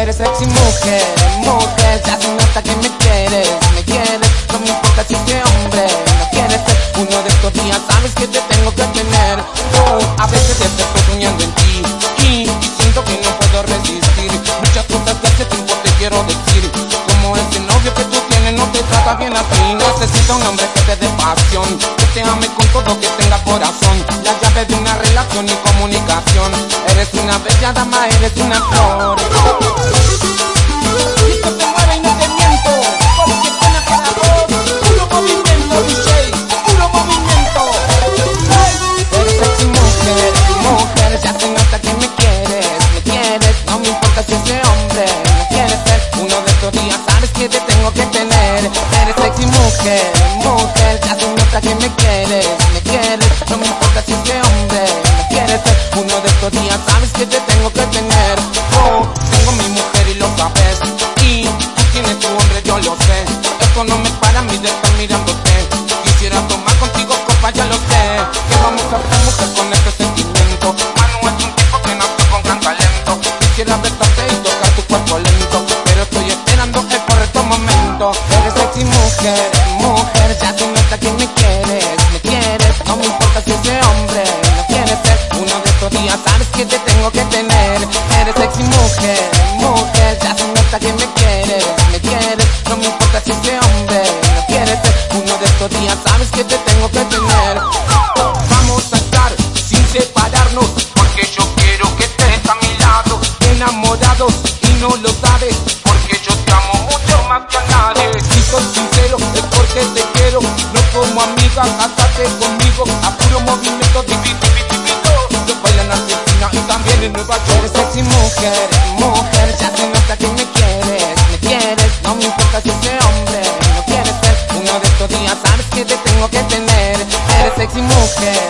Eres sexy mujer, mujer, ya se nota que me quieres, me quieres, no me importa si te hombre, no quieres ser uno de estos días, sabes que te tengo que tener. Oh, a veces te estoy soñando en ti y, y siento que no puedo resistir. Muchas cosas de hace tiempo te quiero decir, como ese novio que tú tienes no te trata bien así. Necesito un hombre que te dé pasión, que te ame con todo, que tenga corazón, la llave de una relación y comunicación. Eres una bella dama, eres una flor. Que te tengo que tener, que te tengo que tener, eres sexy mujer, mujer, ya se nota que me quieres, me quieres, no me importa si ese hombre no quiere ser uno de estos días, sabes que te tengo que tener, vamos a estar sin separarnos, porque yo quiero que estés a mi lado, enamorados y no lo sabes, porque yo te amo mucho más que a nadie, si soy sincero es porque te quiero, no como amiga, cásate conmigo, a puro movimiento divino, yo bailo en Nueva York, sexy mujer, mujer, ya se nota que me quieres, me quieres, no me importa si ese hombre no quiere ser uno de estos días, sabes que te tengo que tener, eres sexy mujer,